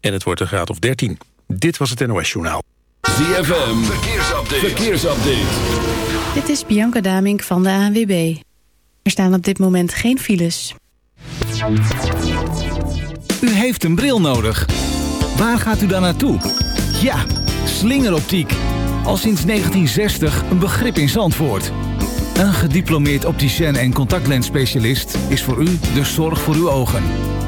en het wordt een graad of 13. Dit was het NOS Journaal. ZFM, verkeersupdate. verkeersupdate. Dit is Bianca Damink van de ANWB. Er staan op dit moment geen files. U heeft een bril nodig. Waar gaat u dan naartoe? Ja, slingeroptiek al sinds 1960 een begrip in Zandvoort. Een gediplomeerd opticien en contactlensspecialist is voor u de zorg voor uw ogen.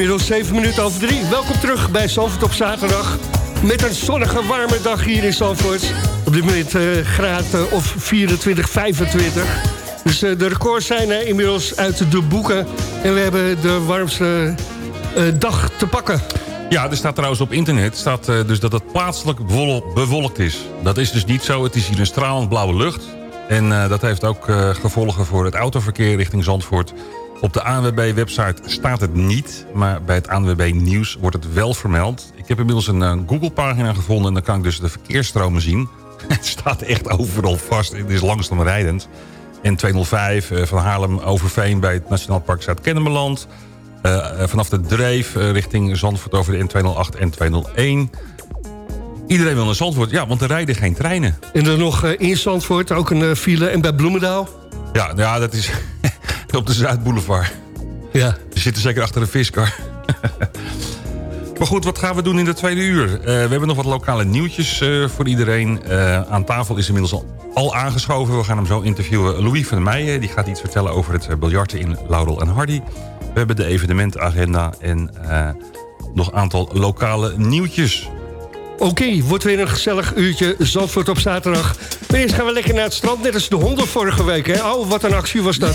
Inmiddels 7 minuten over 3. Welkom terug bij Zandvoort op zaterdag. Met een zonnige, warme dag hier in Zandvoort. Op dit moment uh, graad uh, of 24, 25. Dus uh, de records zijn inmiddels uit de boeken. En we hebben de warmste dag te pakken. Ja, er staat trouwens op internet staat, dus dat het plaatselijk bewolkt is. Dat is dus niet zo. Het is hier een stralend blauwe lucht. En dat heeft ook gevolgen voor het autoverkeer richting Zandvoort. Op de ANWB-website staat het niet, maar bij het ANWB-nieuws wordt het wel vermeld. Ik heb inmiddels een, een Google-pagina gevonden en dan kan ik dus de verkeersstromen zien. Het staat echt overal vast, het is langzaam rijdend. N205 uh, van Haarlem Overveen bij het Nationaal Park Zuid-Kennemerland. Uh, vanaf de Dreef richting Zandvoort over de N208 en 201. Iedereen wil naar Zandvoort, ja, want er rijden geen treinen. En dan nog in Zandvoort ook een file en bij Bloemendaal? Ja, ja dat is op de Zuidboulevard. Ja. We zitten zeker achter een viskar. maar goed, wat gaan we doen in de tweede uur? Uh, we hebben nog wat lokale nieuwtjes uh, voor iedereen. Uh, aan tafel is inmiddels al, al, aangeschoven. We gaan hem zo interviewen. Louis van Meijen die gaat iets vertellen over het biljarten in Laudel en Hardy. We hebben de evenementagenda en nog een aantal lokale nieuwtjes. Oké, okay, wordt weer een gezellig uurtje Zandvoort op zaterdag. Maar eerst gaan we lekker naar het strand, net als de honden vorige week. Hè? Oh, wat een actie was dat.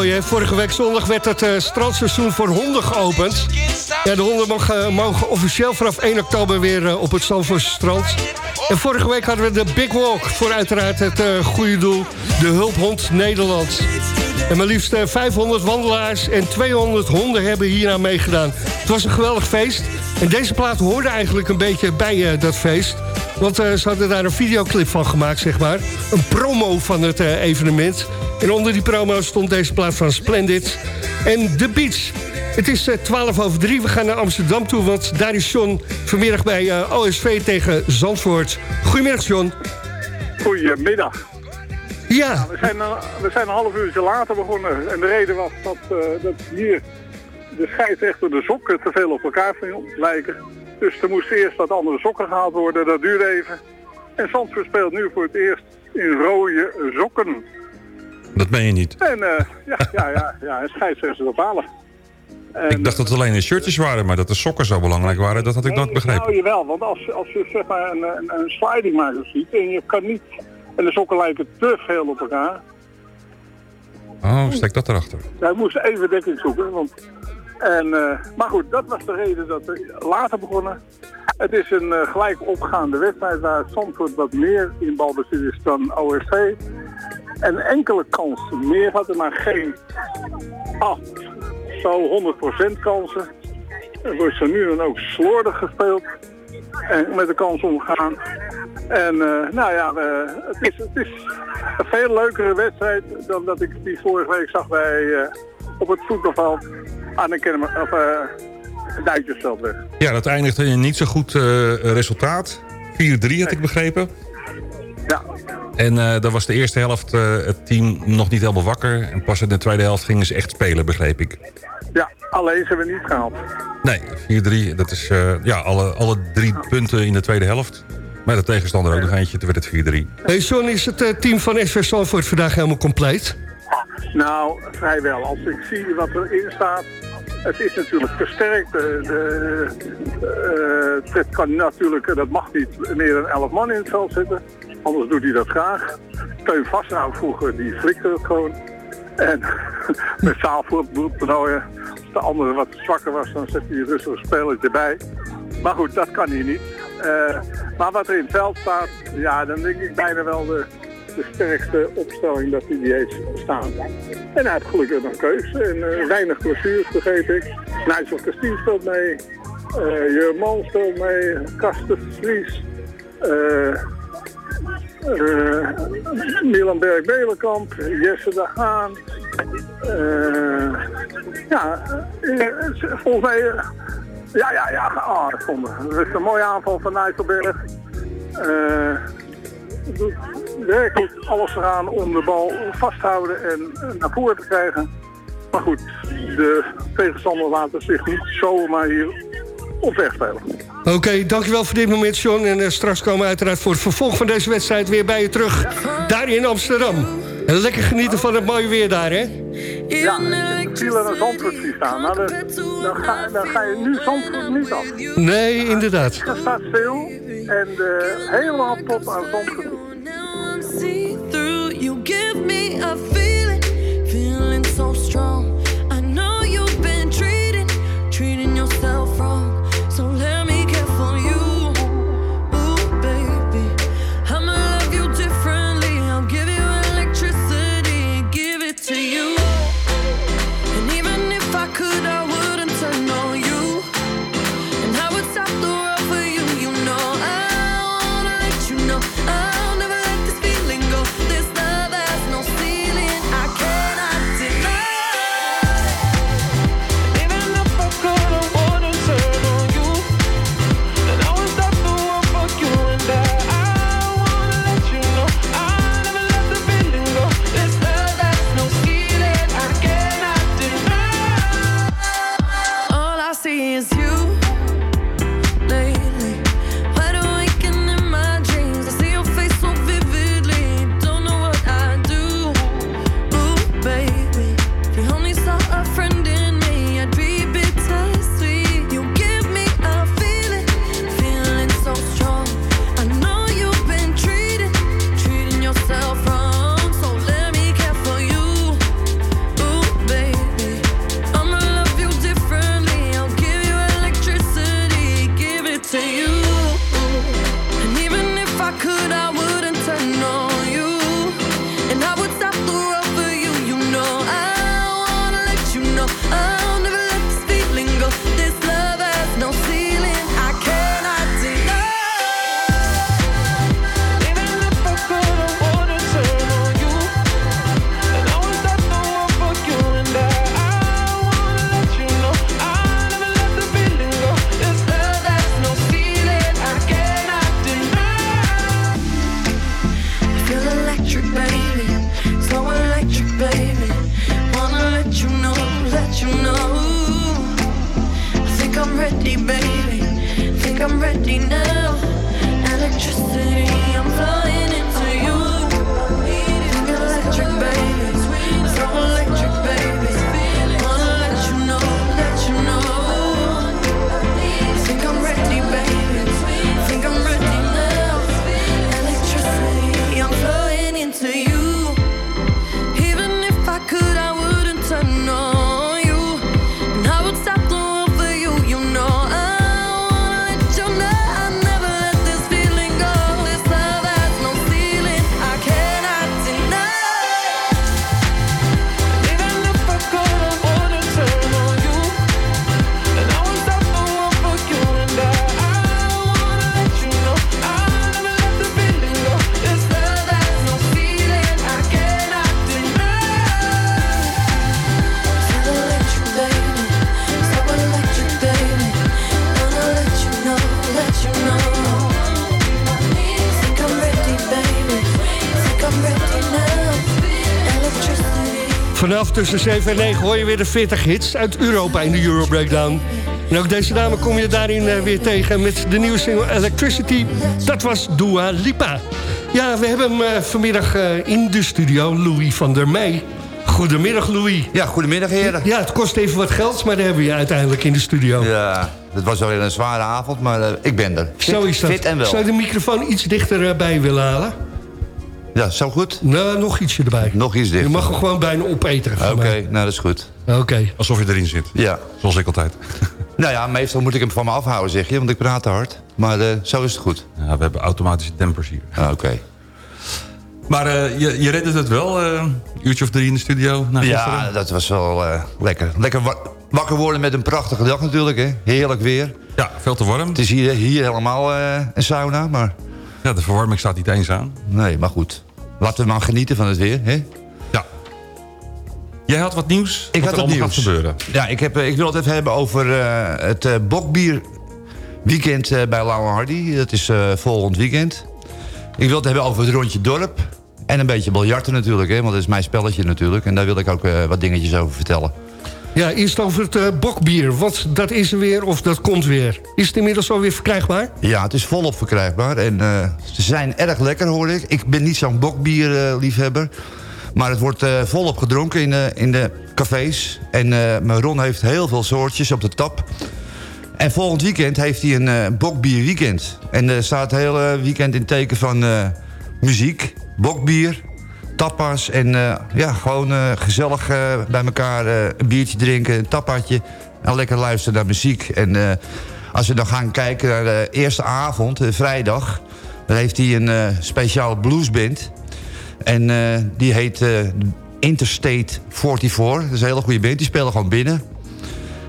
Vorige week zondag werd het uh, strandseizoen voor honden geopend. Ja, de honden mogen, mogen officieel vanaf 1 oktober weer uh, op het Zandvoortse strand. En vorige week hadden we de Big Walk voor uiteraard het goede doel. De Hulphond Nederland. En maar liefst 500 wandelaars en 200 honden hebben hier aan meegedaan. Het was een geweldig feest. En deze plaat hoorde eigenlijk een beetje bij dat feest. Want ze hadden daar een videoclip van gemaakt, zeg maar. Een promo van het evenement. En onder die promo stond deze plaat van Splendid en The Beach. Het is uh, 12 over 3. We gaan naar Amsterdam toe, want daar is John vanmiddag bij uh, OSV tegen Zandvoort. Goedemiddag, John. Goedemiddag. Ja. we, zijn, uh, we zijn een half uurtje later begonnen. En de reden was dat, dat hier de scheidsrechter de sokken te veel op elkaar lijken. Dus er moesten eerst wat andere sokken gehaald worden. Dat duurde even. En Zandvoort speelt nu voor het eerst in rode sokken. Dat meen je niet. En uh, ja, ja, ja, ja, en scheidsrechters bepalen. En, ik dacht dat het alleen de shirtjes waren, maar dat de sokken zo belangrijk waren, dat had ik nee, nooit begrepen. Nou, jawel, want als, als je zeg maar een, een, een sliding maker ziet en je kan niet, en de sokken lijken te veel op elkaar. Oh, steek dat erachter. Wij moesten even dekking zoeken, want en, uh, maar goed, dat was de reden dat we later begonnen. Het is een uh, gelijk opgaande wedstrijd waar Zandvoort wat meer in balbezit is dan OSV. En enkele kansen meer hadden, maar geen 8, zo 100% kansen. Er wordt zo nu dan ook slordig gespeeld en met de kans omgaan. En uh, nou ja, het, is, het is een veel leukere wedstrijd dan dat ik die vorige week zag bij, op het voetbalveld aan de Kennemer, of, Duitsersveldweg. Ja, dat eindigde in een niet zo goed uh, resultaat. 4-3 had ik begrepen. Ja. En uh, dan was de eerste helft het team nog niet helemaal wakker. En pas in de tweede helft gingen ze echt spelen, begreep ik. Ja, alleen ze hebben we niet gehaald. Nee, 4-3. Dat is ja, alle, alle drie punten in de tweede helft. Met de tegenstander ook nog eentje, toen werd het 4-3. Hey John, is het team van SV Salford vandaag helemaal compleet? Nou, vrijwel. Als ik zie wat erin staat, het is natuurlijk versterkt. De, het kan natuurlijk, dat mag niet meer dan 11 man in het veld zitten. Anders doet hij dat graag. Teun Vasthout vroeger, die flikte het gewoon. En met zaalvoetbaltoernooien, als de andere wat zwakker was, dan zet hij rustig een spelletje erbij. Maar goed, dat kan hier niet. Uh, maar wat er in het veld staat, ja, dan denk ik bijna wel de, de sterkste opstelling dat hij die heeft staan. En hij heeft gelukkig nog keus. En uh, weinig blessures, begreep ik. Nigel Castille speelt mee. Uh, Jurman speelt mee. Kasten Vries. Uh, Milan Berg-Belenkamp. Jesse de Haan. ja, volgens mij... ja, ja, ja. Dat, vond ik. dat is een mooie aanval van Nigel Berg doet werkelijk alles eraan om de bal vasthouden en naar voren te krijgen. Maar goed, de tegenstander laten zich niet zomaar hier op weg spelen. Oké, dankjewel voor dit moment, John. En uh, straks komen we uiteraard voor het vervolg van deze wedstrijd weer bij je terug. Daar in Amsterdam. En lekker genieten van het mooie weer daar, hè? Ja, ik zie er een Zandvoort staan. Nou, dan, ga, dan ga je nu Zandvoort niet af. Nee, inderdaad. Er staat stil en de helemaal top aan Zandvoort. Tussen 7 en 9 hoor je weer de 40 hits uit Europa in de Euro Breakdown. En ook deze dame kom je daarin eh, weer tegen met de nieuwe single Electricity. Dat was Dua Lipa. Ja, we hebben hem eh, vanmiddag eh, in de studio, Louis van der Meij. Goedemiddag, Louis. Ja, goedemiddag heren. Ja, het kost even wat geld, maar daar hebben we je uiteindelijk in de studio. Ja, het was alweer een zware avond, maar ik ben er. Fit, Zo is dat. Fit en wel. Zou je de microfoon iets dichter eh, bij willen halen? Ja, zo goed? Nou, nog ietsje erbij. Nog iets dichter. Je mag hem gewoon bijna opeten. Oké, nou dat is goed. Oké. Alsof je erin zit. Ja. Zoals ik altijd. Nou ja, meestal moet ik hem van me afhouden, zeg je, want ik praat te hard. Maar eh, zo is het goed. Ja, we hebben automatische dempers hier. Ah, Oké. Maar eh, je, je redde het wel, eh, een uurtje of drie in de studio na? Ja, dat was wel eh, lekker. Lekker wa- wakker worden met een prachtige dag natuurlijk, hè. Heerlijk weer. Ja, veel te warm. Het is hier, hier helemaal eh, een sauna, maar... Ja, de verwarming staat niet eens aan. Nee, maar goed. Laten we maar genieten van het weer, hè. Ja. Jij had wat nieuws? Ik wat had wat nieuws. gebeuren. Ja, ik, heb, eh, ik wil het even hebben over eh, het eh, bokbier weekend eh, bij Lauwe Hardy. Dat is volgend weekend. Ik wil het hebben over het rondje dorp. En een beetje biljarten natuurlijk, hè, want dat is mijn spelletje natuurlijk. En daar wil ik ook wat dingetjes over vertellen. Ja, eerst over het eh, bokbier. Wat dat is er weer of dat komt weer. Is het inmiddels alweer verkrijgbaar? Ja, het is volop verkrijgbaar. En eh, ze zijn erg lekker, hoor ik. Ik ben niet zo'n bokbierliefhebber. maar het wordt eh, volop gedronken in, in de cafés. En mijn Ron heeft heel veel soortjes op de tap. En volgend weekend heeft hij een eh bokbier weekend. En er staat het hele weekend in teken van muziek, bokbier, tapas. En eh, ja, gewoon eh, gezellig eh, bij elkaar een biertje drinken, een tapatje. En lekker luisteren naar muziek. En als we dan gaan kijken naar de eerste avond, vrijdag... dan heeft hij een eh, speciale bluesband. En die heet Interstate 44. Dat is een hele goede band. Die spelen gewoon binnen.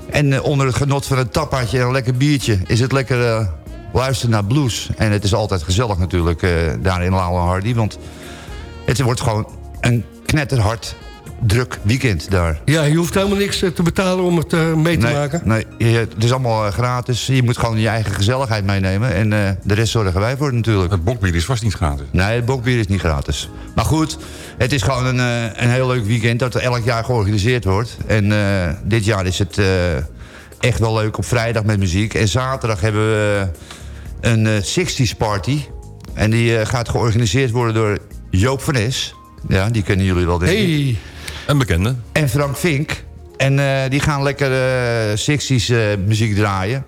En onder het genot van een tapatje en een lekker biertje... is het lekker luisteren naar blues. En het is altijd gezellig natuurlijk daar in Lauwe Hardy. Want het wordt gewoon een knetterhard druk weekend daar. Ja, je hoeft helemaal niks eh, te betalen om het eh, mee te nee, maken. Nee, het is allemaal eh, gratis. Je moet gewoon je eigen gezelligheid meenemen. En eh, de rest zorgen wij voor natuurlijk. Het bokbier is vast niet gratis. Nee, het bokbier is niet gratis. Maar goed, het is gewoon een, eh, een heel leuk weekend dat er elk jaar georganiseerd wordt. En eh, dit jaar is het eh, echt wel leuk op vrijdag met muziek. En zaterdag hebben we een eh 60s party. En die gaat georganiseerd worden door Joop van Es. Ja, die kennen jullie wel denk ik. Hey, Een bekende. En Frank Vink. En eh, die gaan lekker eh 60s eh, muziek draaien.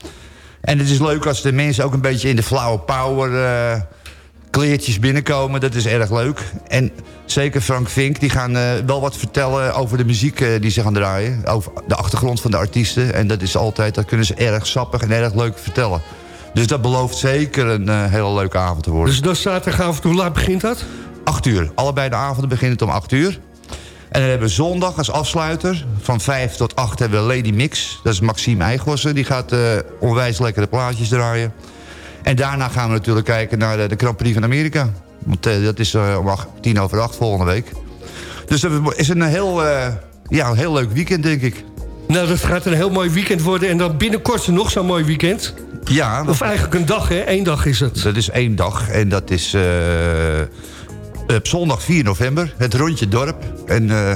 En het is leuk als de mensen ook een beetje in de flauwe power eh, kleertjes binnenkomen. Dat is erg leuk. En zeker Frank Vink, die gaan eh, wel wat vertellen over de muziek eh, die ze gaan draaien. Over de achtergrond van de artiesten. En dat is altijd, dat kunnen ze erg sappig en erg leuk vertellen. Dus dat belooft zeker een eh, hele leuke avond te worden. dus dat is zaterdagavond, hoe laat begint dat? 8 uur. Allebei de avonden beginnen het om 8 uur. En dan hebben we zondag als afsluiter. Van 5 tot 8 hebben we Lady Mix. Dat is Maxime Eigossen. Die gaat eh, onwijs lekkere plaatjes draaien. En daarna gaan we natuurlijk kijken naar de, de Grand Prix van Amerika. Want eh, dat is eh, om acht- tien over acht volgende week. Dus dat is een heel, ja, een heel leuk weekend, denk ik. Nou, dat gaat een heel mooi weekend worden. En dan binnenkort nog zo'n mooi weekend. Ja, Of eigenlijk een dag, hè? Eén dag is het. Dat is één dag en dat is op zondag 4 november, het rondje dorp. En eh,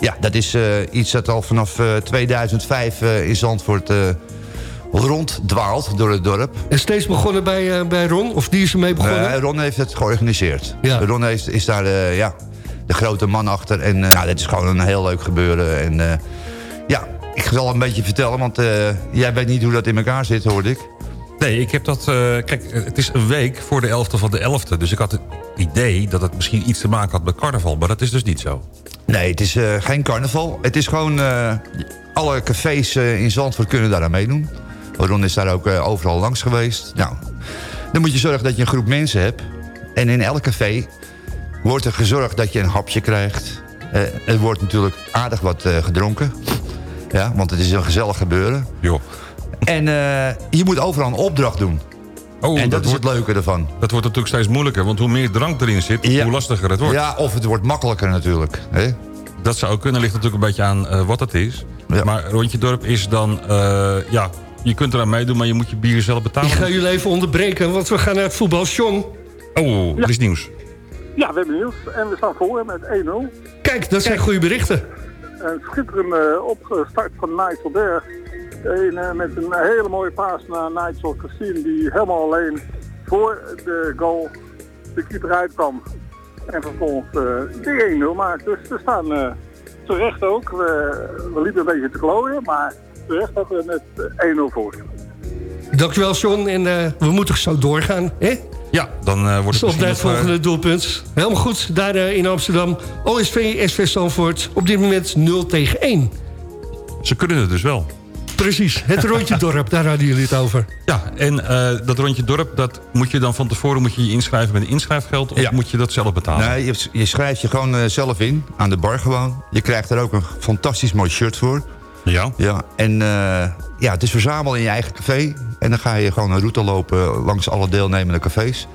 ja, dat is eh, iets dat al vanaf eh, 2005 eh, in Zandvoort eh, ronddwaalt door het dorp. En steeds begonnen bij, eh, bij Ron? Of die is ermee begonnen? Eh, Ron heeft het georganiseerd. Ron heeft, is daar eh, ja, de grote man achter. En eh, nou, dit is gewoon een heel leuk gebeuren. En eh, ja, ik zal een beetje vertellen, want eh, jij weet niet hoe dat in elkaar zit, hoorde ik. Nee, ik heb dat... eh, kijk, het is een week voor de 11e van de 11e. Dus ik had het idee dat het misschien iets te maken had met carnaval. Maar dat is dus niet zo. Nee, het is eh, geen carnaval. Het is gewoon... eh, alle cafés in Zandvoort kunnen daar aan meedoen. Ron is daar ook overal langs geweest. Nou, dan moet je zorgen dat je een groep mensen hebt. En in elk café wordt er gezorgd dat je een hapje krijgt. Er wordt natuurlijk aardig wat gedronken. Ja, want het is een gezellig gebeuren. Jo. En eh, je moet overal een opdracht doen. Oh, en dat, dat is wordt- het leuke ervan. Dat wordt natuurlijk steeds moeilijker. Want hoe meer drank erin zit, Ja. hoe lastiger het wordt. Ja, of het wordt makkelijker natuurlijk. Hè? Dat zou ook kunnen. Ligt natuurlijk een beetje aan eh, wat het is. Maar Rondje Dorp is dan... eh, ja, je kunt eraan meedoen, maar je moet je bier zelf betalen. Ik ga jullie even onderbreken, want we gaan naar het voetbal. John. Oh, dat is nieuws. Ja, we hebben nieuws. En we staan voor met 1-0. Kijk, dat zijn goede berichten. Een schitterende opstart van Nigel Berg. Een, eh, met een hele mooie paas naar Nigel Christine. Die helemaal alleen voor de goal de keeper uitkwam. En vervolgens eh, de 1-0 maakt. Dus we staan eh, terecht ook. We, we liepen een beetje te klooien. Maar terecht dat we met eh, 1-0 voor. Dankjewel, John. En eh, we moeten zo doorgaan, hè? Ja, dan eh, wordt het bij het volgende doelpunt. Helemaal goed, daar in Amsterdam. OSV, SV Stanford, op dit moment 0 tegen 1. Ze kunnen het dus wel. Precies, het rondje dorp, daar hadden jullie het over. Ja, en eh, dat rondje dorp, dat moet je dan van tevoren moet je je inschrijven met een inschrijfgeld... of moet je dat zelf betalen? Nee, je, je schrijft je gewoon eh, zelf in, aan de bar gewoon. Je krijgt er ook een fantastisch mooi shirt voor. Ja? Ja, en eh, ja, het is verzamelen in je eigen café. En dan ga je gewoon een route lopen langs alle deelnemende cafés.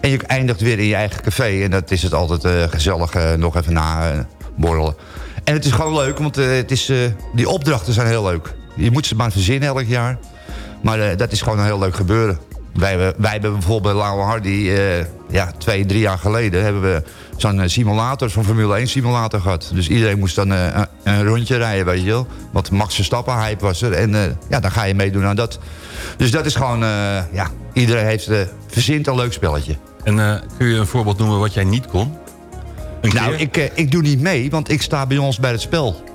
En je eindigt weer in je eigen café. En dat is het altijd eh, gezellig eh, nog even na borrelen. En het is gewoon leuk, want het is, eh, die opdrachten zijn heel leuk. Je moet ze maar verzinnen elk jaar. Maar eh, dat is gewoon een heel leuk gebeuren. Wij, hebben- wij hebben bijvoorbeeld bij Lauwe Hardy... eh, ja, twee, drie jaar geleden... hebben we zo'n eh, simulator, zo'n Formule 1 simulator gehad. Dus iedereen moest dan een, rondje rijden, weet je wel. Want Max Verstappen hype was er. En ja, dan ga je meedoen aan dat. Dus dat is gewoon... ja, iedereen heeft verzint een leuk spelletje. En kun je een voorbeeld noemen wat jij niet kon? Nou, ik, ik doe niet mee, want ik sta bij ons bij het spel.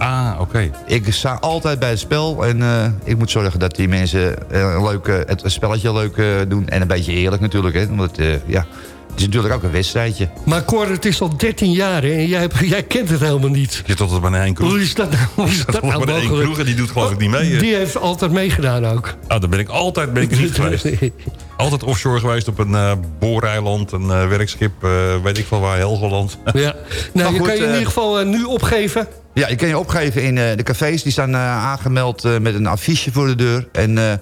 Ah, oké. Ik sta altijd bij het spel en eh, ik moet zorgen dat die mensen eh, een leuke, het spelletje leuk eh, doen. En een beetje eerlijk natuurlijk, hè. Want eh, ja, het is natuurlijk ook een wedstrijdje. Maar Cor, het is al 13 jaar hè, en jij, jij kent het helemaal niet. Je tot het maar één kroeg. Hoe is dat nou, hoe is dat nou maar één kroeg en die doet geloof ik niet mee. hè? Die heeft altijd meegedaan ook. Ah, dan ben ik altijd ben ik niet geweest. Altijd offshore geweest op een eh booreiland, een eh, werkschip, eh, weet ik veel waar, Helgoland. Ja. Nou, Maar je goed, kan je in ieder geval nu opgeven. Ja, je kan je opgeven in eh, de cafés. Die staan eh, aangemeld eh, met een affiche voor de deur. En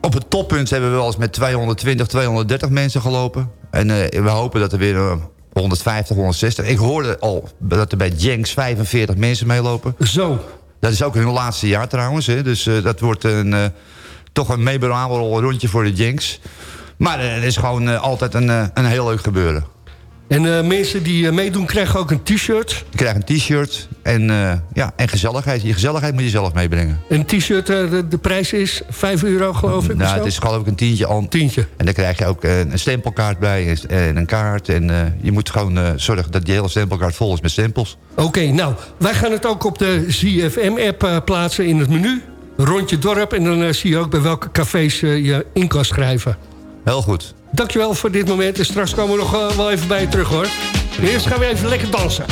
op het toppunt hebben we wel eens met 220, 230 mensen gelopen. En we hopen dat er weer eh, 150, 160... Ik hoorde al dat er bij Jenks 45 mensen meelopen. Zo. Dat is ook hun laatste jaar trouwens. Hè. Dus dat wordt een, toch een memorabel rondje voor de Jenks. Maar het is gewoon altijd een, een heel leuk gebeuren. En eh, mensen die eh, meedoen krijgen ook een t-shirt. Je krijgt een t-shirt en, eh, ja, en gezelligheid. Je gezelligheid moet je zelf meebrengen. Een t-shirt, de, de prijs is 5 euro geloof ik. Nou, het is geloof ik een tientje al. Tientje. En dan krijg je ook een stempelkaart bij en een kaart. En je moet gewoon zorgen dat die hele stempelkaart vol is met stempels. Oké, nou, wij gaan het ook op de ZFM-app plaatsen in het menu. Rondje dorp en dan zie je ook bij welke cafés je in kan schrijven. Heel goed. Dankjewel voor dit moment en straks komen we nog eh, wel even bij je terug hoor. Eerst gaan we even lekker dansen.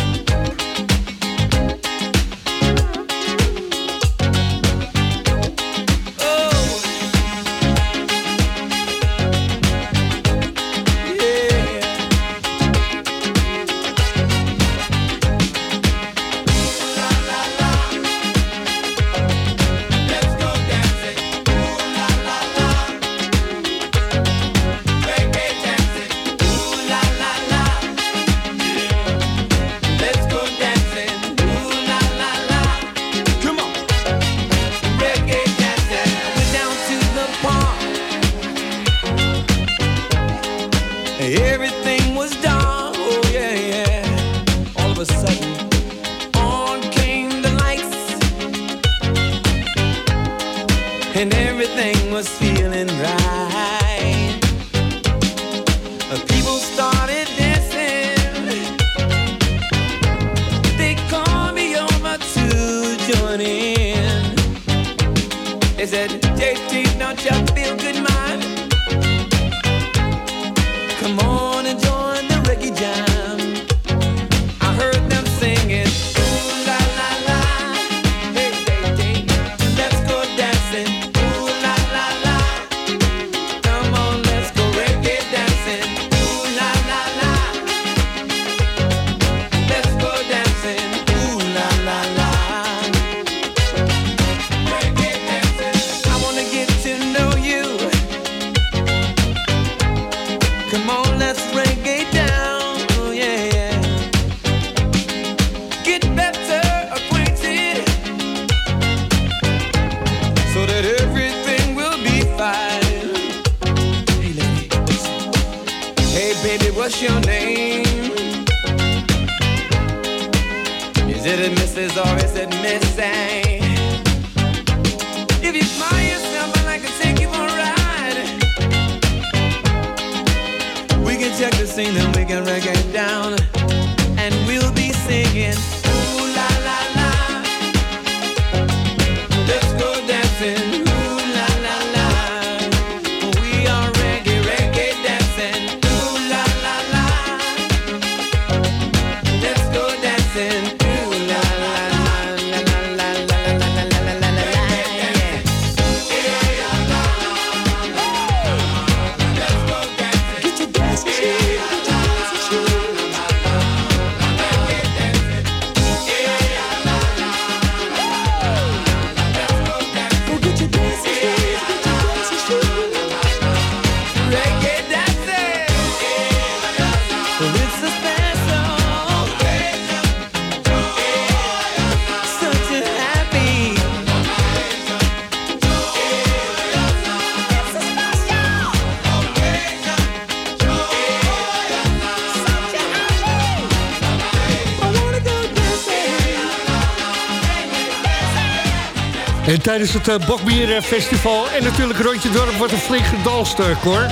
Tijdens het uh, Bokbierfestival en natuurlijk Rondje Dorp wordt een flink gedanst, uh, Cor.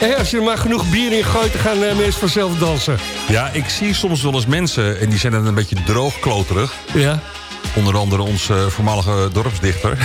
En als je er maar genoeg bier in gooit, dan gaan uh, mensen vanzelf dansen. Ja, ik zie soms wel eens mensen, en die zijn dan een beetje droogkloterig. Ja. Onder andere onze voormalige dorpsdichter.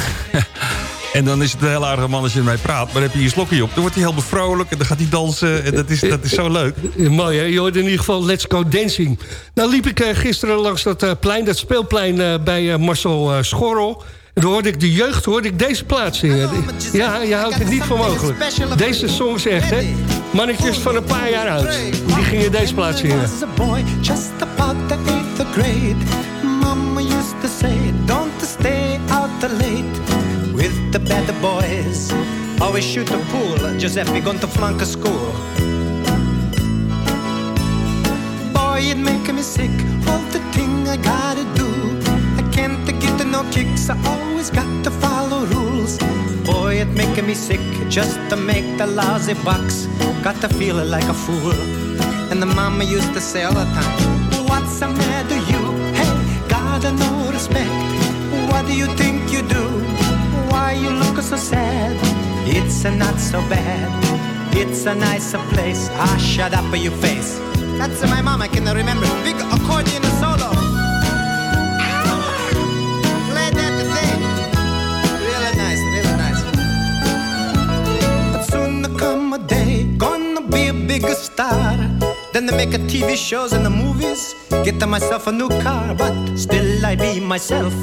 en dan is het een heel aardige man als je ermee praat. Maar dan heb je je slokje op. Dan wordt hij heel bevrolijk en dan gaat hij dansen. En dat is, dat is zo leuk. Mooi, hè? Je hoort in ieder geval Let's Go Dancing. Nou liep ik eh, gisteren langs dat eh, plein, dat speelplein eh, bij eh, Marcel eh, Schorrel. En toen hoorde ik de jeugd, hoorde ik deze plaat zingen. Ja, je houdt het niet voor mogelijk. Deze song echt, hè? Mannetjes van een paar jaar oud. Die gingen deze plaat zingen. was a boy just about the eighth grade. Mama used to say, don't stay out late with the bad boys. Always shoot the pool, Giuseppe going to flunk a school. Boy, it make me sick, all the thing I gotta do. I can't get no kicks, I always got to follow rules. Boy, it making me sick just to make the lousy bucks. Got to feel like a fool. And the mama used to say all the time, What's the matter, you? Hey, gotta no respect. What do you think you do? Why you look so sad? It's a not so bad. It's a nicer place. Ah, shut up, your face. That's my mom, I can remember. Big accordion solo. Bigger star. Then they make a TV shows and the movies. Get myself a new car, but still I be myself.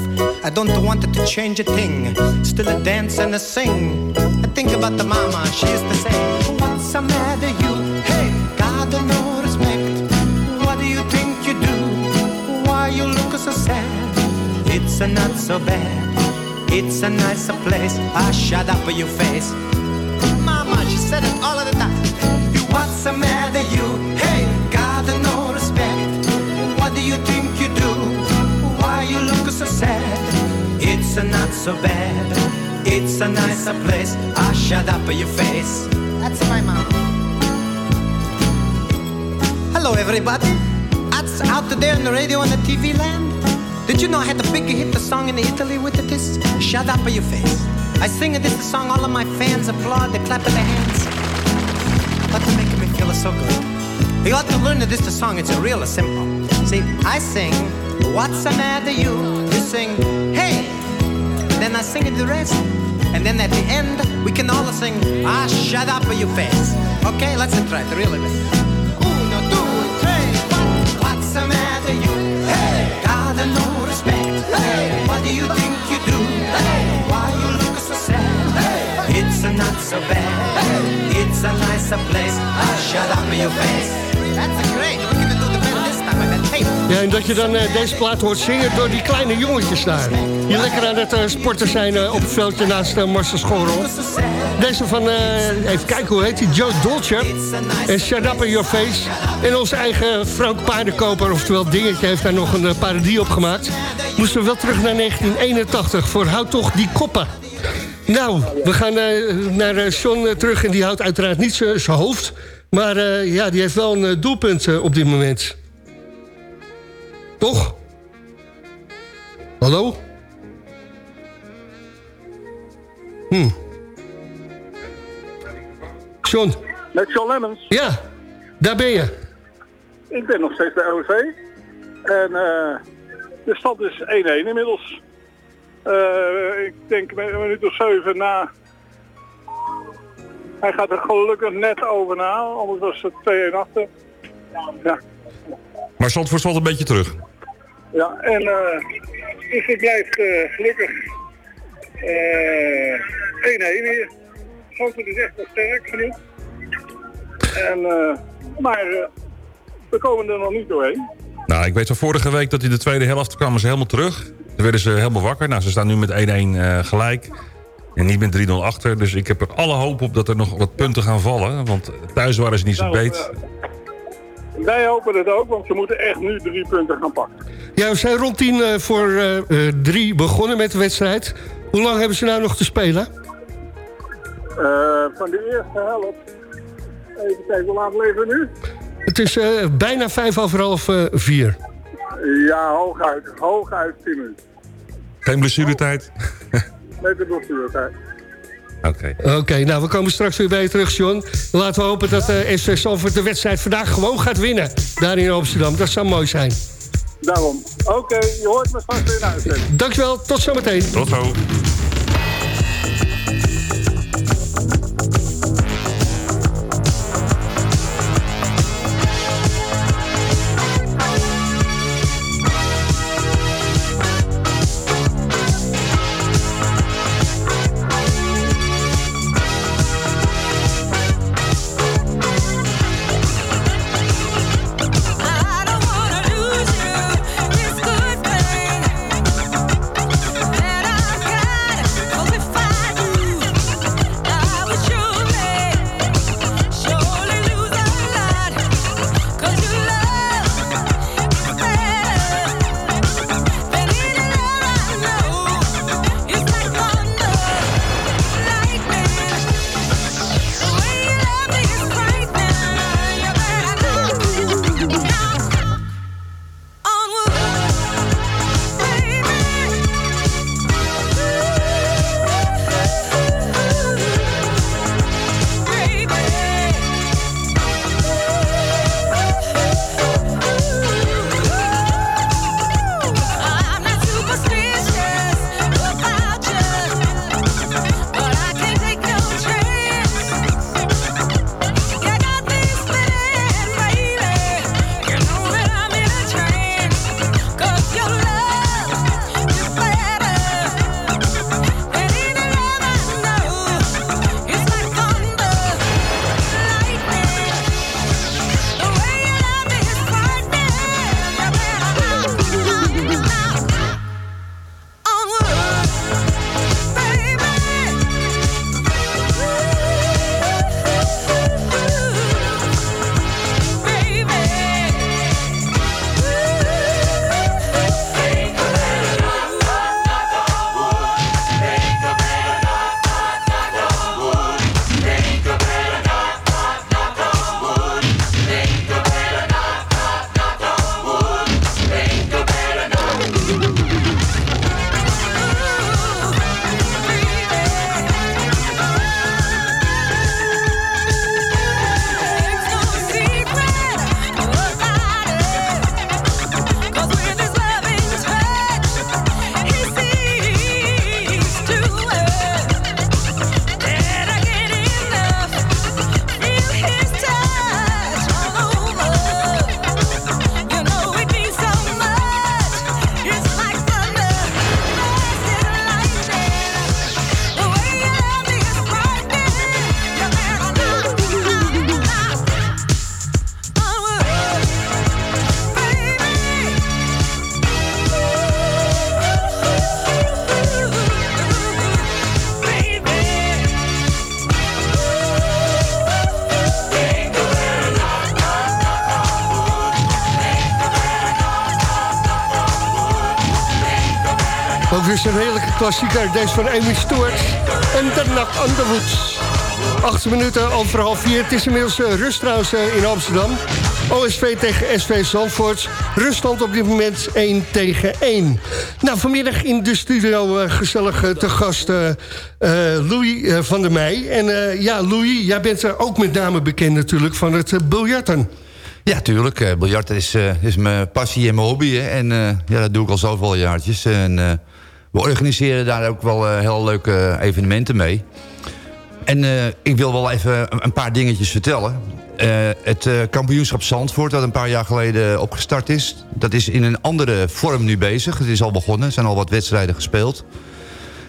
I don't want to change a thing. Still a dance and a sing. I think about the mama, she used to say, What's the matter, you? Hey, God, no respect. What do you think you do? Why you look so sad? It's a not so bad. It's a nicer place. I shut up for your face. Mama, she said it all of the time. What's the matter, you? Hey, got no respect. What do you think you do? Why you look so sad? It's a not so bad. It's a nicer place. I shut up your face. That's my mom. Hello, everybody. That's out there on the radio and the TV land. Did you know I had the big hit the song in Italy with it? This shut up your face. I sing this song, all of my fans applaud, they clap their hands. But so good. You ought to learn that this song, it's a real simple. See, I sing, what's the matter you? You sing, hey! Then I sing the rest. And then at the end, we can all sing, ah, shut up your face. Okay, let's try it, really. Quattro. What's the matter you? Hey! Got no respect. Hey! What do you think Not so bad. It's a nicer place. Ah, shut up your face. That's great. We're gonna do the best this time. Ja, en dat je dan eh, deze plaat hoort zingen door die kleine jongetjes daar. Die lekker aan het eh, sporten zijn eh, op het veldje naast uh, Marcel Schorel. Deze van, even kijken, hoe heet die? Joe Dolce. En Shut Up in Your Face. En onze eigen Frank Paardenkoper, oftewel Dingetje, heeft daar nog een parodie op gemaakt. Moesten we wel terug naar 1981 voor Houd toch die koppen. Nou, we gaan eh, naar eh, John eh, terug en die houdt uiteraard niet zijn hoofd. Maar ja, die heeft wel een doelpunt op dit moment. Toch? Hallo? Hm. John, Met John Lemmens. ja, daar ben je. Ik ben nog steeds bij OV. En de stand is 1-1 inmiddels. Eh, ik denk met een minuut of zeven na. Hij gaat er gelukkig net over na, anders was het 2-1 achter. Ja, Maar Zandvoort valt een beetje terug. ja. en eh, dus het blijft eh, gelukkig eh 1-1 hier. Zandvoort is echt wel sterk genoeg. En, eh, maar eh, we komen er nog niet doorheen. Nou, ik weet van vorige week dat in de tweede helft kwamen ze helemaal terug. Toen werden ze helemaal wakker. Nou, ze staan nu met 1-1 eh, gelijk. En niet met 3-0 achter. Dus ik heb er alle hoop op dat er nog wat punten gaan vallen. Want thuis waren ze niet zo Nou, beet. eh, wij hopen het ook, want ze moeten echt nu drie punten gaan pakken. Ja, we zijn rond tien eh, voor eh, eh, drie begonnen met de wedstrijd. Hoe lang hebben ze nou nog te spelen? Eh, van de eerste helft. Even kijken, hoe laat leven we nu? Het is eh, bijna vijf over half vier. Ja, hooguit. Hooguit 10 minuten. Geen blessuretijd? Met de blessuretijd. Oké. Oké, nou we komen straks weer bij je terug, John. Laten we hopen dat uh, SV Salford de wedstrijd vandaag gewoon gaat winnen. Daar in Amsterdam, dat zou mooi zijn. Daarom. Oké, je hoort me straks weer in de uitzending. Dankjewel, tot zometeen. Tot zo. Klassieker. Deze van Amy Stewart en the Woods. Acht minuten over half vier. Het is inmiddels uh, rust trouwens uh, in Amsterdam. OSV tegen SV Zandvoort. Ruststand op dit moment 1 tegen 1. Nou, vanmiddag in de studio uh, gezellig te gast Louis van der Meij. En ja, Louis, jij bent er ook met name bekend natuurlijk van het biljarten. Ja, tuurlijk. Uh, biljarten is, uh, is mijn passie en mijn hobby. En uh, ja, dat doe ik al zoveel jaartjes. En we organiseren daar ook wel heel leuke evenementen mee. En ik wil wel even een paar dingetjes vertellen. het kampioenschap Zandvoort, dat een paar jaar geleden opgestart is... dat is in een andere vorm nu bezig. Het is al begonnen, er zijn al wat wedstrijden gespeeld.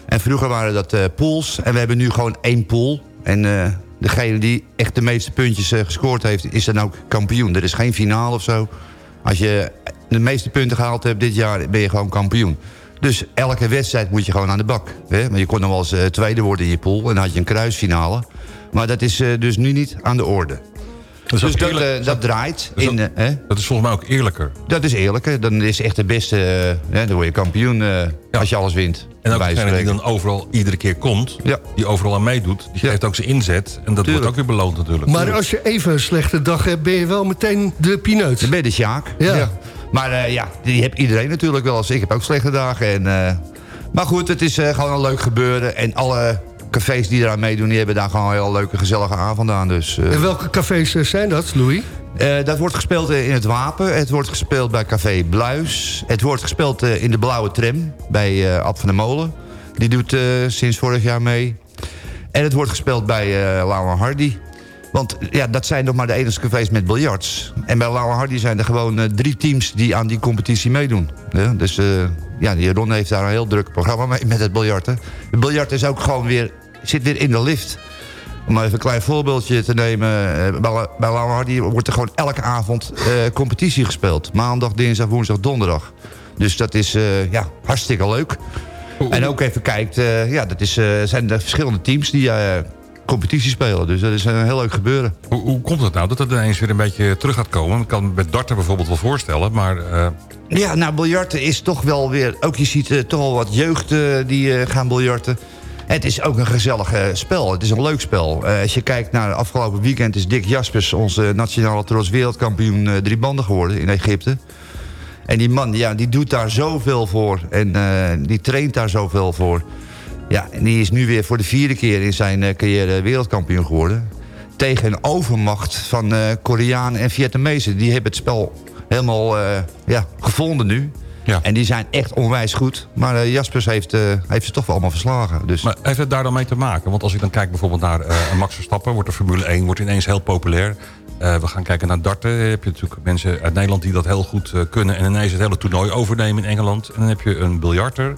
En vroeger waren dat pools. En we hebben nu gewoon één pool. En degene die echt de meeste puntjes gescoord heeft... is dan ook kampioen. Er is geen finale of zo. Als je de meeste punten gehaald hebt dit jaar... ben je gewoon kampioen. Dus elke wedstrijd moet je gewoon aan de bak. Hè? Maar je kon nog wel eens uh, tweede worden in je pool... en dan had je een kruisfinale. Maar dat is uh, dus nu niet aan de orde. Dat dus dat, uh, dat, draait. Dat is, in, ook, uh, dat is volgens mij ook eerlijker. Dat is eerlijker. Dan is echt de beste... Uh, dan word je kampioen ja. als je alles wint. En ook degene die dan overal iedere keer komt... Ja. die overal aan meedoet, die geeft ja. ook zijn inzet. En dat Tuurlijk. wordt ook weer beloond natuurlijk. Maar als je even een slechte dag hebt... ben je wel meteen de pineut. Dan ben je de Sjaak. Ja. Maar ja, die heeft iedereen natuurlijk wel eens. Ik heb ook slechte dagen. En, maar goed, het is gewoon een leuk gebeuren. En alle cafés die eraan meedoen, die hebben daar gewoon een heel leuke, gezellige avond aan. Dus. En welke cafés zijn dat, Louis? Uh, dat wordt gespeeld in het Wapen. Het wordt gespeeld bij Café Bluis. Het wordt gespeeld uh, in de Blauwe Tram bij uh, Ab van der Molen. Die doet sinds vorig jaar mee. En het wordt gespeeld bij Lauwe Hardy. Want ja, dat zijn nog maar de enige cafés met biljarts. En bij Lauwe Hardy zijn er gewoon drie teams die aan die competitie meedoen. Ja, dus ja, die Ron heeft daar een heel druk programma mee met het biljarten. Het biljart is ook gewoon weer zit weer in de lift. Om even een klein voorbeeldje te nemen. Bij, bij Hardy wordt er gewoon elke avond uh, competitie gespeeld. Maandag, dinsdag, woensdag, donderdag. Dus dat is uh, ja, hartstikke leuk. En ook even kijkt, uh, ja, dat is, zijn er verschillende teams die competitie spelen. Dus dat is een heel leuk gebeuren. Hoe, hoe komt het nou dat het ineens weer een beetje terug gaat komen? Ik kan me met darten bijvoorbeeld wel voorstellen, maar... Ja, nou, biljarten is toch wel weer... Ook je ziet toch al wat jeugd die gaan biljarten. Het is ook een gezellig spel. Het is een leuk spel. Als je kijkt naar het afgelopen weekend... is Dick Jaspers, onze nationale trots wereldkampioen... Uh, drie banden geworden in Egypte. En die man, ja, die doet daar zoveel voor. En die traint daar zoveel voor. Ja, en die is nu weer voor de vierde keer in zijn carrière wereldkampioen geworden. Tegen een overmacht van Koreanen en Vietnamezen. Die hebben het spel helemaal ja, gevonden nu. Ja. En die zijn echt onwijs goed. Maar uh, Jaspers heeft, uh, heeft ze toch wel allemaal verslagen. Dus. Maar heeft het daar dan mee te maken? Want als ik dan kijk bijvoorbeeld naar uh, Max Verstappen... wordt de Formule 1 wordt ineens heel populair. we gaan kijken naar darten. heb je natuurlijk mensen uit Nederland die dat heel goed kunnen... en ineens het hele toernooi overnemen in Engeland. En dan heb je een biljarter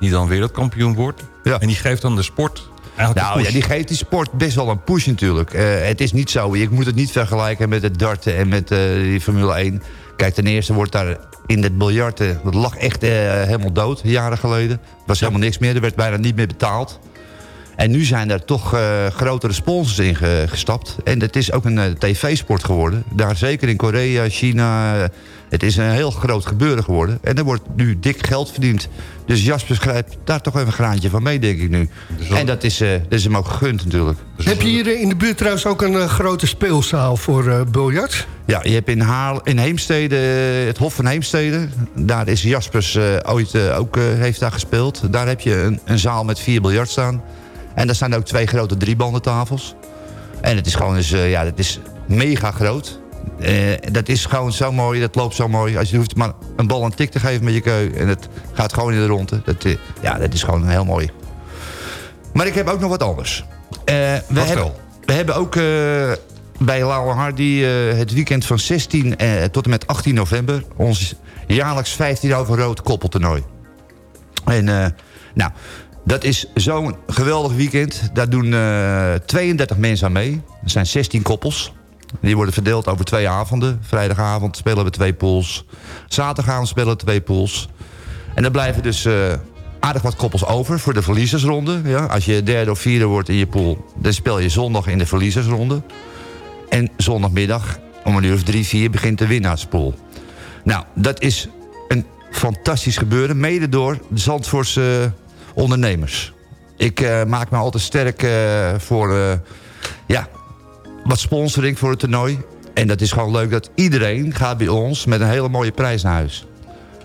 die dan wereldkampioen wordt. Ja. En die geeft dan de sport nou ja, die geeft die sport best wel een push natuurlijk. Uh, het is niet zo, ik moet het niet vergelijken met het darten en met uh, die Formule 1. Kijk, ten eerste wordt daar in het biljarten... dat lag echt uh, helemaal dood, jaren geleden. Er was helemaal niks meer, er werd bijna niet meer betaald. En nu zijn er toch uh, grotere sponsors in gestapt. En het is ook een uh, tv-sport geworden. Daar zeker in Korea, China... het is een heel groot gebeuren geworden. En er wordt nu dik geld verdiend. Dus Jasper schrijft daar toch even een graantje van mee, denk ik nu. Dus en dat is, uh, dat is hem ook gegund natuurlijk. Dus Heb je hier in de buurt trouwens ook een grote speelzaal voor biljart? Ja, je hebt in, Haal, in Heemstede, het Hof van Heemstede... daar is Jaspers ooit ook heeft daar gespeeld. Daar heb je een, een zaal met vier biljart staan... En daar staan ook twee grote driebandentafels. En het is gewoon eens, uh, ja, dat is mega groot. Uh, dat is gewoon zo mooi, dat loopt zo mooi. Als je hoeft maar een bal een tik te geven met je keu... en het gaat gewoon in de ronde. Dat, uh, ja, dat is gewoon heel mooi. Maar ik heb ook nog wat anders. we, hebben, we hebben ook bij Lauwe Hardy het weekend van 16 tot en met 18 november... ons jaarlijks 15 over rood koppeltoernooi. En nou, dat is zo'n geweldig weekend. Daar doen uh, 32 mensen aan mee. Er zijn 16 koppels. Die worden verdeeld over twee avonden. Vrijdagavond spelen we twee pools. Zaterdagavond spelen we twee pools. En dan blijven dus uh, aardig wat koppels over voor de verliezersronde. Ja, als je derde of vierde wordt in je pool... dan speel je zondag in de verliezersronde. En zondagmiddag om een uur of drie, vier begint de winnaarspool. Nou, dat is een fantastisch gebeuren. Mede door de Zandvoortse eh, ondernemers. Ik eh, maak me altijd sterk eh, voor eh, ja, wat sponsoring voor het toernooi. En dat is gewoon leuk dat iedereen gaat bij ons met een hele mooie prijs naar huis.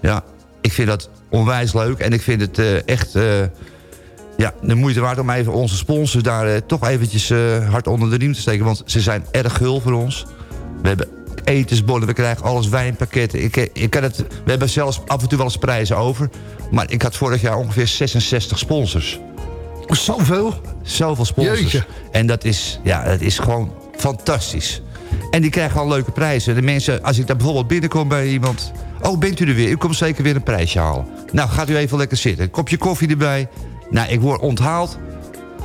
Ja, ik vind dat onwijs leuk. En ik vind het echt ja, de moeite waard om even onze sponsors daar toch eventjes hard onder de riem te steken. Want ze zijn erg gul voor ons. We hebben etensbonnen, we krijgen alles, wijnpakketten. Ik, eh, ik kan het, we hebben zelfs af en toe wel eens prijzen over. Maar ik had vorig jaar ongeveer 66 sponsors. Zoveel? Zoveel sponsors. Jeetje. En dat is, ja, dat is gewoon fantastisch. En die krijgen gewoon leuke prijzen. De mensen, als ik daar bijvoorbeeld binnenkom bij iemand... Oh, bent u er weer? U komt zeker weer een prijsje halen. Nou, gaat u even lekker zitten. Een kopje koffie erbij. Nou, ik word onthaald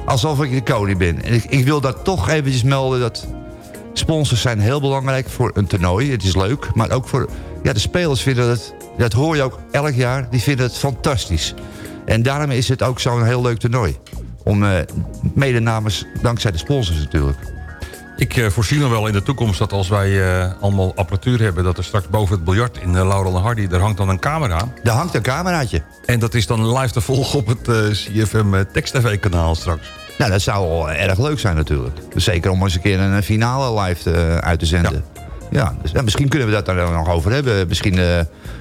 alsof ik de koning ben. En ik, ik wil dat toch eventjes melden dat... Sponsors zijn heel belangrijk voor een toernooi. Het is leuk, maar ook voor... Ja, de spelers vinden het... Dat hoor je ook elk jaar. Die vinden het fantastisch. En daarom is het ook zo'n heel leuk toernooi. Om eh mede namens, dankzij de sponsors natuurlijk. Ik eh, voorzie nog wel in de toekomst dat als wij eh, allemaal apparatuur hebben... dat er straks boven het biljart in uh, Laurel en Hardy... daar hangt dan een camera. Daar hangt een cameraatje. En dat is dan live te volgen op het eh, CFM eh, Text TV-kanaal straks. Nou, dat zou wel erg leuk zijn natuurlijk. Zeker om eens een keer een finale live eh, uit te zenden. Ja, dus, en misschien kunnen we dat daar nog over hebben. Misschien eh,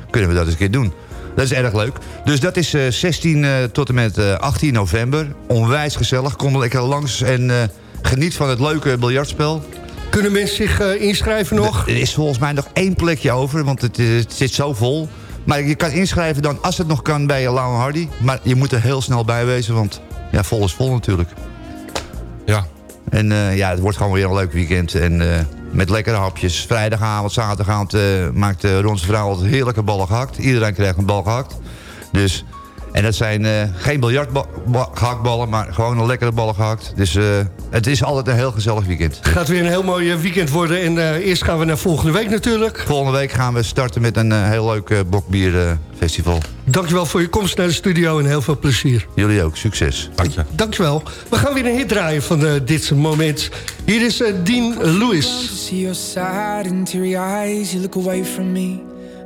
kunnen we dat eens een keer doen. Dat is erg leuk. Dus dat is eh, 16 eh, tot en met eh, 18 november. Onwijs gezellig. Kom er lekker langs en eh, geniet van het leuke biljartspel. Kunnen mensen zich eh, inschrijven nog? Er is volgens mij nog één plekje over, want het, eh, het zit zo vol. Maar je kan inschrijven dan, als het nog kan, bij Lau Hardy. Maar je moet er heel snel bij wezen, want ja, vol is vol natuurlijk. Ja. En eh, ja, het wordt gewoon weer een leuk weekend. En eh, met lekkere hapjes. Vrijdagavond, zaterdagavond uh, maakt uh, Ronse vrouw altijd heerlijke ballen gehakt. Iedereen krijgt een bal gehakt. Dus, en dat zijn uh, geen biljartgehaktballen, maar gewoon een lekkere ballen gehakt. Dus uh, het is altijd een heel gezellig weekend. Het gaat weer een heel mooi weekend worden. En uh, eerst gaan we naar volgende week natuurlijk. Volgende week gaan we starten met een uh, heel leuk uh, bokbierfestival. Dankjewel voor je komst naar de studio en heel veel plezier. Jullie ook, succes. Dank je. Dankjewel. We gaan weer een hit draaien van uh, dit moment. Hier is uh, Dean Lewis.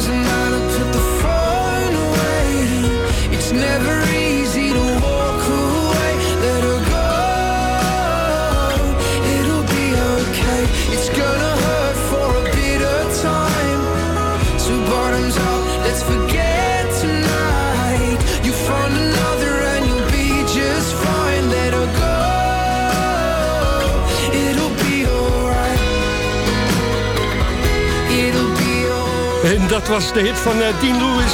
doesn't matter, dat was de hit van eh, Dean Lewis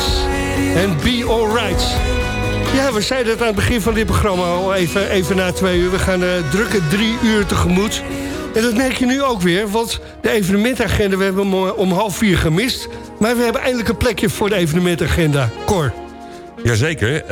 en Be Alright. Ja, we zeiden het aan het begin van dit programma al even, even na twee uur. We gaan uh, drukke drie uur tegemoet. En dat merk je nu ook weer, want de evenementagenda... we hebben hem om, om half vier gemist. Maar we hebben eindelijk een plekje voor de evenementagenda. Cor. Jazeker, uh,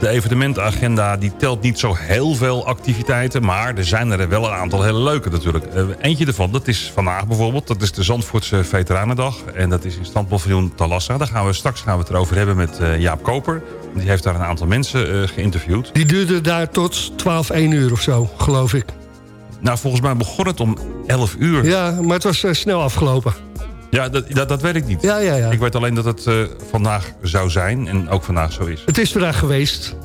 de evenementagenda die telt niet zo heel veel activiteiten... maar er zijn er wel een aantal hele leuke natuurlijk. Uh, eentje ervan, dat is vandaag bijvoorbeeld, dat is de Zandvoortse Veteranendag... en dat is in standpaviljoen Talassa. Daar gaan we straks gaan we het erover hebben met uh, Jaap Koper. Die heeft daar een aantal mensen geïnterviewd. Die duurde daar tot 12, 1 uur of zo, geloof ik. Nou, volgens mij begon het om 11 uur. Ja, maar het was snel afgelopen. Ja, dat, dat, dat, weet ik niet. Ja, ja, ja. Ik weet alleen dat het uh, vandaag zou zijn en ook vandaag zo is. Het is vandaag geweest.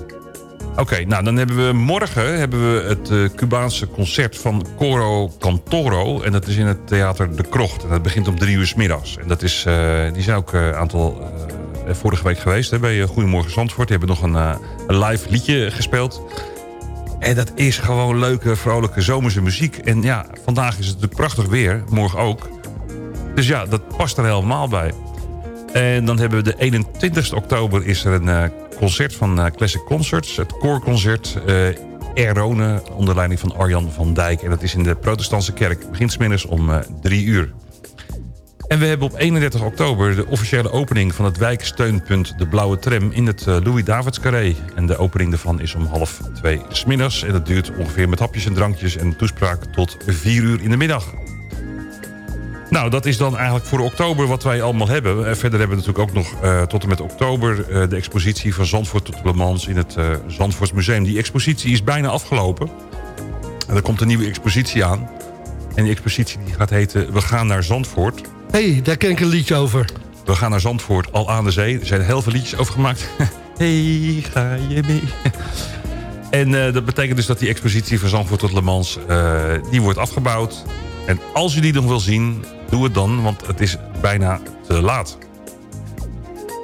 Oké, okay, nou dan hebben we morgen hebben we het uh, Cubaanse concert van Coro Cantoro. En dat is in het theater De Krocht. En dat begint om drie uur s middags. En dat is, uh, die zijn ook een aantal vorige week geweest hè, bij Goedemorgen Zandvoort. Die hebben nog een, een live liedje gespeeld. En dat is gewoon leuke, vrolijke zomerse muziek. En ja, vandaag is het prachtig weer. Morgen ook. Dus ja, dat past er helemaal bij. En dan hebben we de 21 oktober is er een uh, concert van uh, Classic Concerts. Het koorconcert uh, Erone onder leiding van Arjan van Dijk. En dat is in de protestantse kerk. Begint smiddags om drie uur. En we hebben op 31 oktober de officiële opening van het wijksteunpunt De Blauwe Tram in het Louis Davids Carré. En de opening daarvan is om half twee smiddags. En dat duurt ongeveer met hapjes en drankjes en toespraak tot vier uur in de middag. Nou, dat is dan eigenlijk voor oktober wat wij allemaal hebben. En verder hebben we natuurlijk ook nog uh, tot en met oktober... Uh, de expositie van Zandvoort tot Le Mans in het uh, Zandvoortsmuseum. Die expositie is bijna afgelopen. En er komt een nieuwe expositie aan. En die expositie die gaat heten We gaan naar Zandvoort. Hé, hey, daar ken ik een liedje over. We gaan naar Zandvoort, al aan de zee. Er zijn heel veel liedjes over gemaakt. hey, ga je mee? en dat betekent dus dat die expositie van Zandvoort tot Le Mans... die wordt afgebouwd. En als je die nog wil zien, doe het dan, want het is bijna te laat.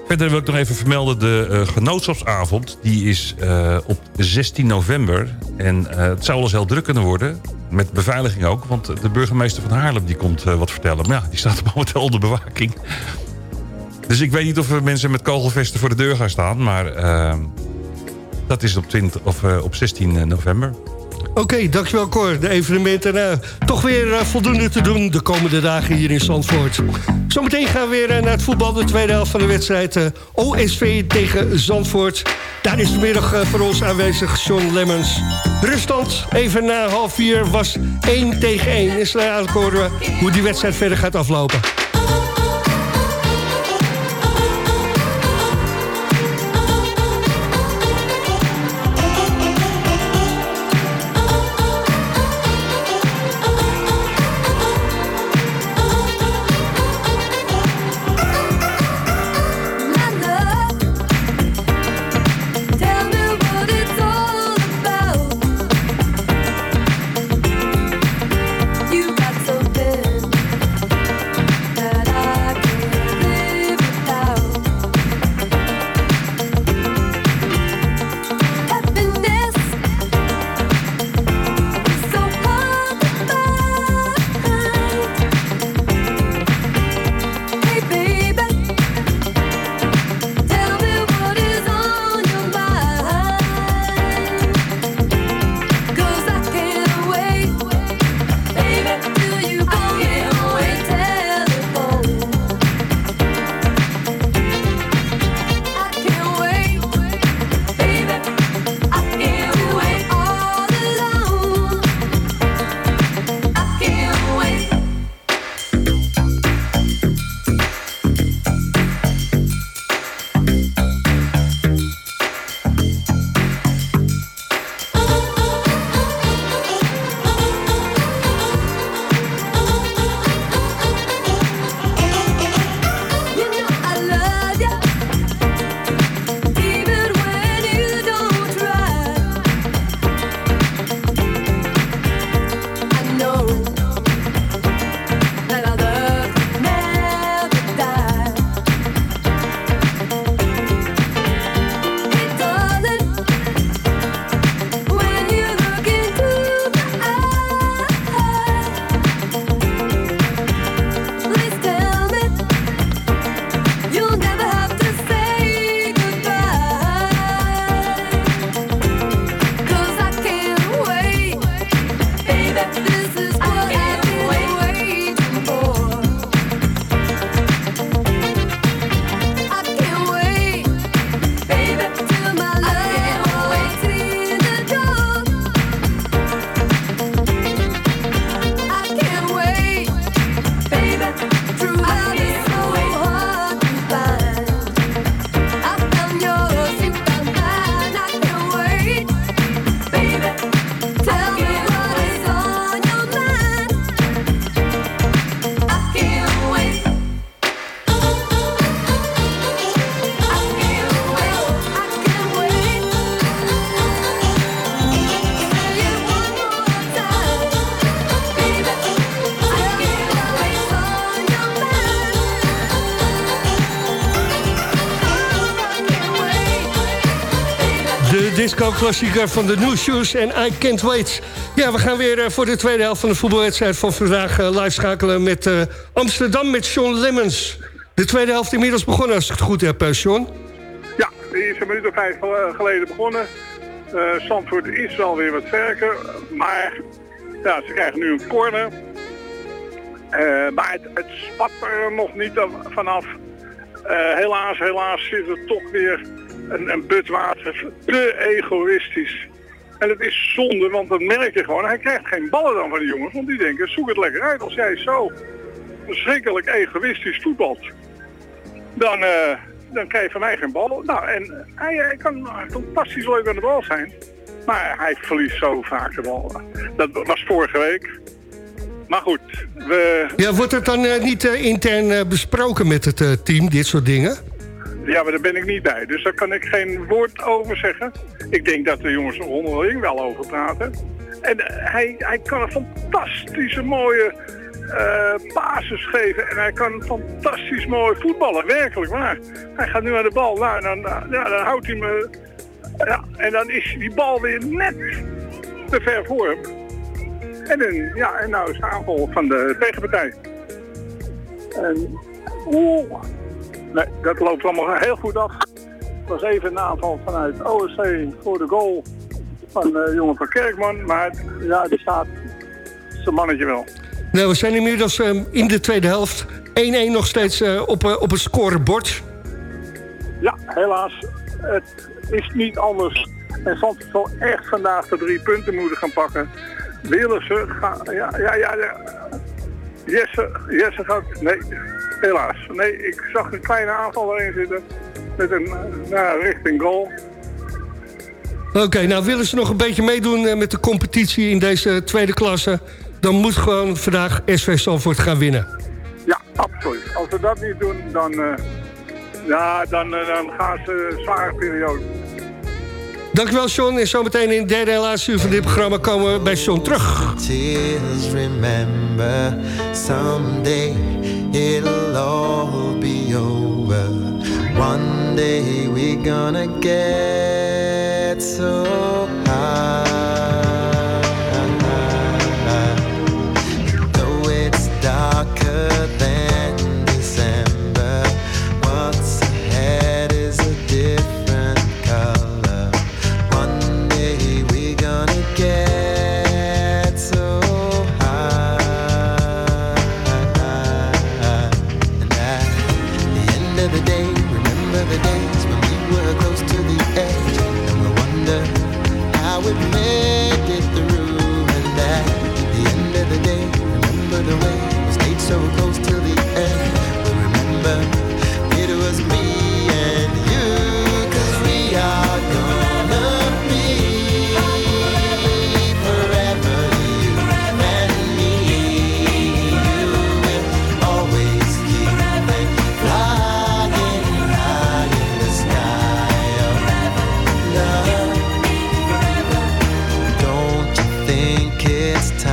Verder wil ik nog even vermelden, de uh, genootschapsavond... die is uh, op 16 november. En uh, het zou wel eens heel druk kunnen worden. Met beveiliging ook, want de burgemeester van Haarlem die komt wat vertellen. Maar ja, die staat momenteel onder bewaking. Dus ik weet niet of er mensen met kogelvesten voor de deur gaan staan. Maar dat is op, 20, of, op 16 november. Oké, dankjewel Cor. De evenementen uh, toch weer uh, voldoende te doen de komende dagen hier in Zandvoort. Zometeen gaan we weer uh, naar het voetbal, de tweede helft van de wedstrijd. OSV tegen Zandvoort. Daar is vanmiddag voor ons aanwezig John Lemmens. Ruststand, even na half vier, was 1 tegen 1. En snel horen we hoe die wedstrijd verder gaat aflopen. Disco-klassieker van de New Shoes en I Can't Wait. Ja, we gaan weer eh, voor de tweede helft van de voetbalwedstrijd van vandaag eh, live schakelen met eh, Amsterdam met Sean Lemmens. De tweede helft inmiddels begonnen als ik het goed heb, Sean. Ja, die is een minuut of vijf geleden begonnen. Zandvoort is wel weer wat sterker, maar ja, ze krijgen nu een corner. Maar het, het spat er nog niet af- vanaf. Helaas, helaas zit er toch weer een, een Butwater te egoïstisch. En het is zonde, want dat merk je gewoon. Hij krijgt geen ballen dan van die jongens, want die denken, zoek het lekker uit. Als jij zo verschrikkelijk egoïstisch voetbalt, dan, eh, dan krijg je van mij geen bal. Nou, en hij, kan fantastisch leuk aan de bal zijn. Maar hij verliest zo vaak de bal. Dat was vorige week. Maar goed, we, Ja, wordt het dan eh, niet eh, intern besproken met het team, dit soort dingen? Ja, maar daar ben ik niet bij. Dus daar kan ik geen woord over zeggen. Ik denk dat de jongens er onderling wel over praten. En eh, hij, hij kan een fantastische mooie eh basis geven. En hij kan fantastisch mooi voetballen. Werkelijk waar. Hij gaat nu aan de bal. Nou, dan, ja, dan houdt hij me... Ja, en dan is die bal weer net te ver voor hem. En, dan, ja, en nou is de aanval van de tegenpartij. En, oeh, nee, dat loopt allemaal heel goed af. Het was even een aanval vanuit OSC voor de goal van eh jongen van Kerkman. Maar ja, die staat zijn mannetje wel. Nou, we zijn inmiddels eh, in de tweede helft. 1-1 nog steeds eh, op, eh, op het scorebord. Ja, helaas. Het is niet anders. En Zandvoort zal echt vandaag de drie punten moeten gaan pakken. Willen ze gaan... Ja, ja, ja. ja. Jesse, Jesse gaat... Nee, helaas. Nee, ik zag een kleine aanval erin zitten. Met een nou, richting goal. Oké, nou willen ze nog een beetje meedoen eh, met de competitie in deze tweede klasse... dan moet gewoon vandaag SV Salford gaan winnen. Ja, absoluut. Als ze dat niet doen, dan, eh, ja, dan, dan gaan ze een zware periode. Dankjewel, Sean. En zometeen in het derde en laatste uur van dit programma komen we bij Sean terug. tears remember someday it'll all be over. One day we're gonna get so high think it's time